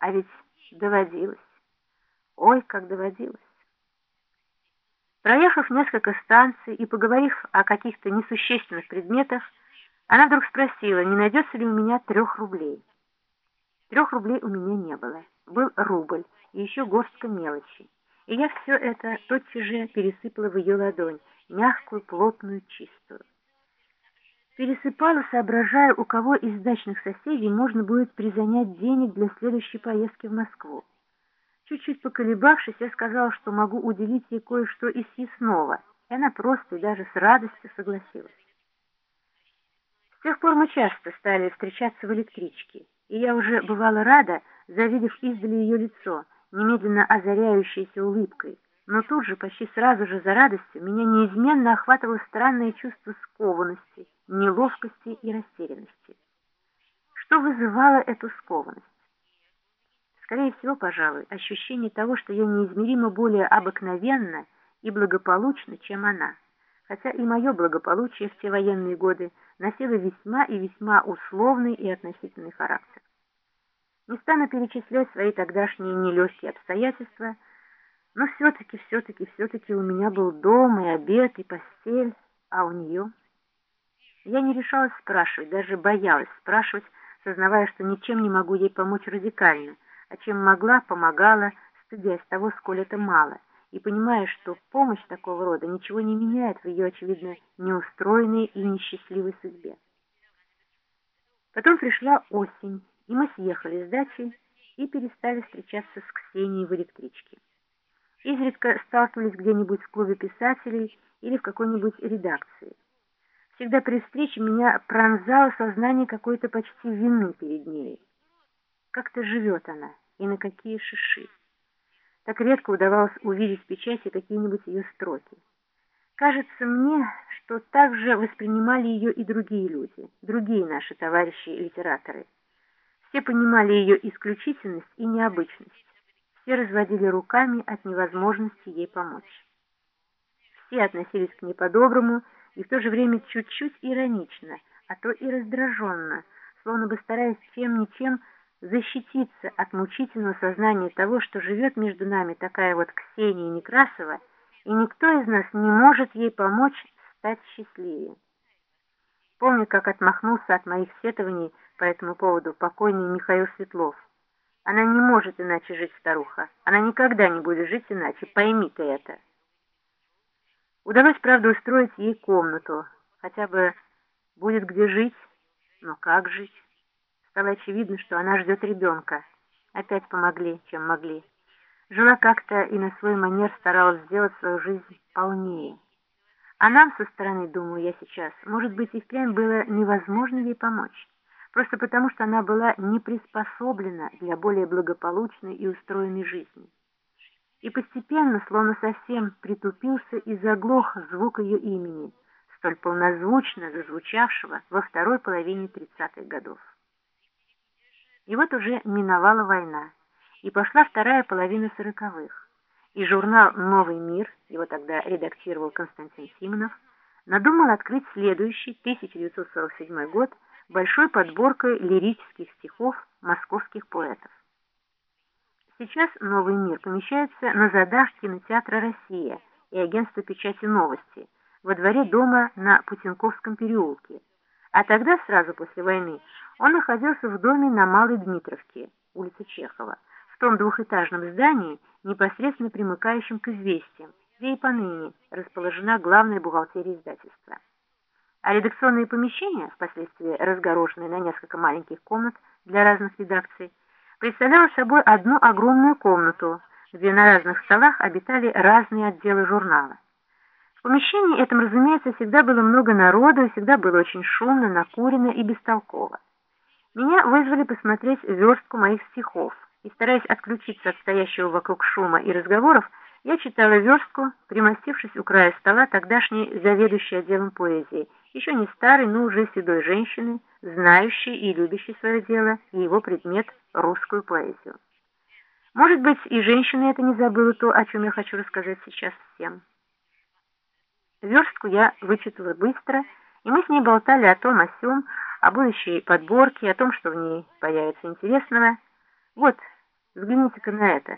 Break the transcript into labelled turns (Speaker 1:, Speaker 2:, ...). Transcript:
Speaker 1: А ведь доводилось. Ой, как доводилось. Проехав несколько станций и поговорив о каких-то несущественных предметах, она вдруг спросила, не найдется ли у меня трех рублей. Трех рублей у меня не было. Был рубль и еще горстка мелочи. И я все это тотчас же пересыпала в ее ладонь, мягкую, плотную, чистую. Пересыпала, соображая, у кого из дачных соседей можно будет призанять денег для следующей поездки в Москву. Чуть-чуть поколебавшись, я сказала, что могу уделить ей кое-что из съестного, и она просто и даже с радостью согласилась. С тех пор мы часто стали встречаться в электричке, и я уже бывала рада, завидев издали ее лицо, немедленно озаряющееся улыбкой, но тут же, почти сразу же за радостью, меня неизменно охватывало странное чувство скованности, неловкости и растерянности. Что вызывало эту скованность? Скорее всего, пожалуй, ощущение того, что я неизмеримо более обыкновенна и благополучна, чем она, хотя и мое благополучие в те военные годы носило весьма и весьма условный и относительный характер. Не стану перечислять свои тогдашние нелегкие обстоятельства, но все-таки, все-таки, все-таки у меня был дом и обед, и постель, а у нее... Я не решалась спрашивать, даже боялась спрашивать, сознавая, что ничем не могу ей помочь радикально — а чем могла, помогала, стыдясь того, сколь это мало, и понимая, что помощь такого рода ничего не меняет в ее, очевидно, неустроенной и несчастливой судьбе. Потом пришла осень, и мы съехали с дачи и перестали встречаться с Ксенией в электричке. Изредка сталкивались где-нибудь в клубе писателей или в какой-нибудь редакции. Всегда при встрече меня пронзало сознание какой-то почти вины перед ней. Как-то живет она, и на какие шиши. Так редко удавалось увидеть в печати какие-нибудь ее строки. Кажется мне, что так же воспринимали ее и другие люди, другие наши товарищи-литераторы. Все понимали ее исключительность и необычность. Все разводили руками от невозможности ей помочь. Все относились к ней по-доброму и в то же время чуть-чуть иронично, а то и раздраженно, словно бы стараясь чем-ничем защититься от мучительного сознания того, что живет между нами такая вот Ксения Некрасова, и никто из нас не может ей помочь стать счастливее. Помню, как отмахнулся от моих сетований по этому поводу покойный Михаил Светлов. Она не может иначе жить, старуха. Она никогда не будет жить иначе, пойми ты это. Удалось, правда, устроить ей комнату, хотя бы будет где жить, но как жить? Стало очевидно, что она ждет ребенка. Опять помогли, чем могли. Жила как-то и на свой манер старалась сделать свою жизнь полнее. А нам со стороны, думаю я сейчас, может быть, и впрямь было невозможно ей помочь. Просто потому, что она была не приспособлена для более благополучной и устроенной жизни. И постепенно, словно совсем притупился и заглох звук ее имени, столь полнозвучно зазвучавшего во второй половине 30-х годов. И вот уже миновала война, и пошла вторая половина сороковых, и журнал «Новый мир», его тогда редактировал Константин Симонов, надумал открыть следующий, 1947 год, большой подборкой лирических стихов московских поэтов. Сейчас «Новый мир» помещается на задах кинотеатра «Россия» и агентства печати «Новости» во дворе дома на Путинковском переулке, а тогда, сразу после войны, он находился в доме на Малой Дмитровке, улице Чехова, в том двухэтажном здании, непосредственно примыкающем к известиям, где и поныне расположена главная бухгалтерия издательства. А редакционные помещения, впоследствии разгороженные на несколько маленьких комнат для разных редакций, представляли собой одну огромную комнату, где на разных столах обитали разные отделы журнала. В помещении этом, разумеется, всегда было много народу, всегда было очень шумно, накурено и бестолково. Меня вызвали посмотреть верстку моих стихов, и, стараясь отключиться от стоящего вокруг шума и разговоров, я читала верстку, примостившись у края стола тогдашней заведующей отделом поэзии, еще не старой, но уже седой женщины, знающей и любящей свое дело и его предмет — русскую поэзию. Может быть, и женщина это не забыла то, о чем я хочу рассказать сейчас всем. Верстку я вычитала быстро, и мы с ней болтали о том, о сём, о будущей подборке, о том, что в ней появится интересного. Вот Взгляните-ка на это.